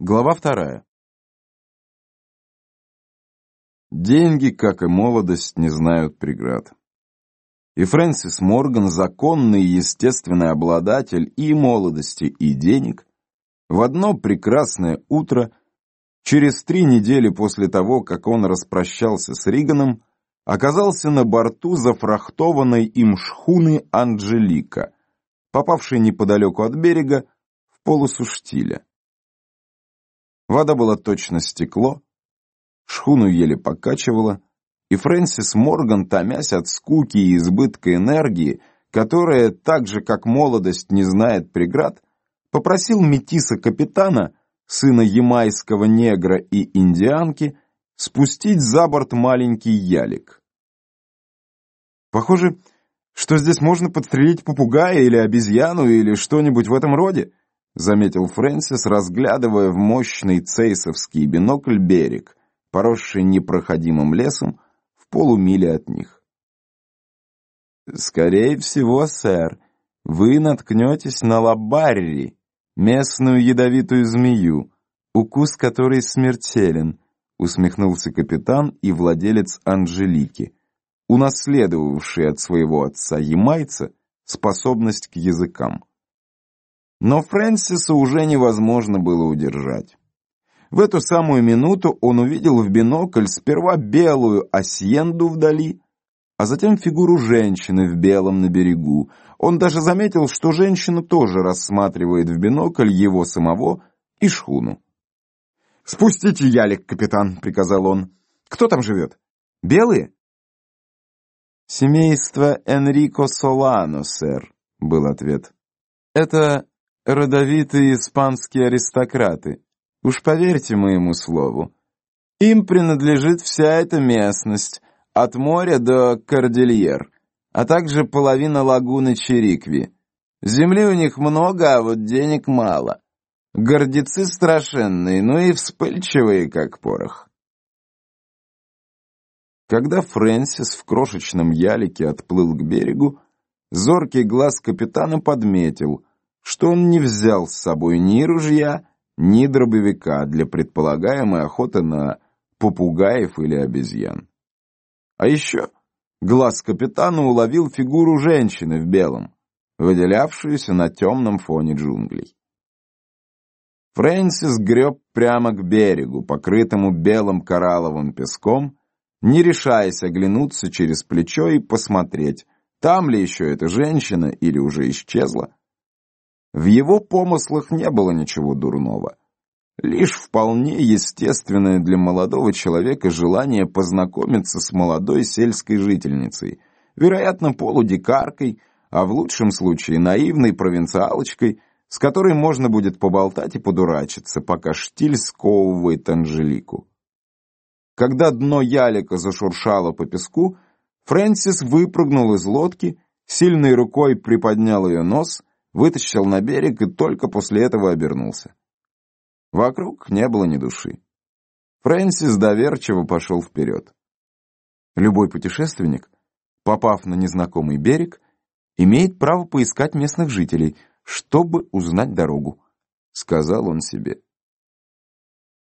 Глава вторая. Деньги, как и молодость, не знают преград. И Фрэнсис Морган, законный и естественный обладатель и молодости, и денег, в одно прекрасное утро, через три недели после того, как он распрощался с Риганом, оказался на борту зафрахтованной им шхуны «Анджелика», попавшей неподалеку от берега в полосу штиля. Вода была точно стекло, шхуну еле покачивало, и Фрэнсис Морган, томясь от скуки и избытка энергии, которая, так же как молодость, не знает преград, попросил метиса капитана, сына ямайского негра и индианки, спустить за борт маленький ялик. «Похоже, что здесь можно подстрелить попугая или обезьяну или что-нибудь в этом роде», заметил Фрэнсис, разглядывая в мощный цейсовский бинокль берег, поросший непроходимым лесом в полумиле от них. «Скорее всего, сэр, вы наткнетесь на лабарри, местную ядовитую змею, укус которой смертелен», усмехнулся капитан и владелец Анжелики, унаследовавший от своего отца ямайца способность к языкам. Но Фрэнсиса уже невозможно было удержать. В эту самую минуту он увидел в бинокль сперва белую асьенду вдали, а затем фигуру женщины в белом на берегу. Он даже заметил, что женщина тоже рассматривает в бинокль его самого и шхуну. «Спустите ялик, капитан», — приказал он. «Кто там живет? Белые?» «Семейство Энрико Солано, сэр», — был ответ. «Это родовитые испанские аристократы. Уж поверьте моему слову. Им принадлежит вся эта местность, от моря до Кордильер, а также половина лагуны Черикви. Земли у них много, а вот денег мало. Гордецы страшенные, но и вспыльчивые, как порох. Когда Фрэнсис в крошечном ялике отплыл к берегу, зоркий глаз капитана подметил — что он не взял с собой ни ружья, ни дробовика для предполагаемой охоты на попугаев или обезьян. А еще глаз капитана уловил фигуру женщины в белом, выделявшуюся на темном фоне джунглей. Фрэнсис греб прямо к берегу, покрытому белым коралловым песком, не решаясь оглянуться через плечо и посмотреть, там ли еще эта женщина или уже исчезла. В его помыслах не было ничего дурного. Лишь вполне естественное для молодого человека желание познакомиться с молодой сельской жительницей, вероятно, полудикаркой, а в лучшем случае наивной провинциалочкой, с которой можно будет поболтать и подурачиться, пока штиль сковывает Анжелику. Когда дно ялика зашуршало по песку, Фрэнсис выпрыгнул из лодки, сильной рукой приподнял ее нос вытащил на берег и только после этого обернулся. Вокруг не было ни души. Фрэнсис доверчиво пошел вперед. Любой путешественник, попав на незнакомый берег, имеет право поискать местных жителей, чтобы узнать дорогу, сказал он себе.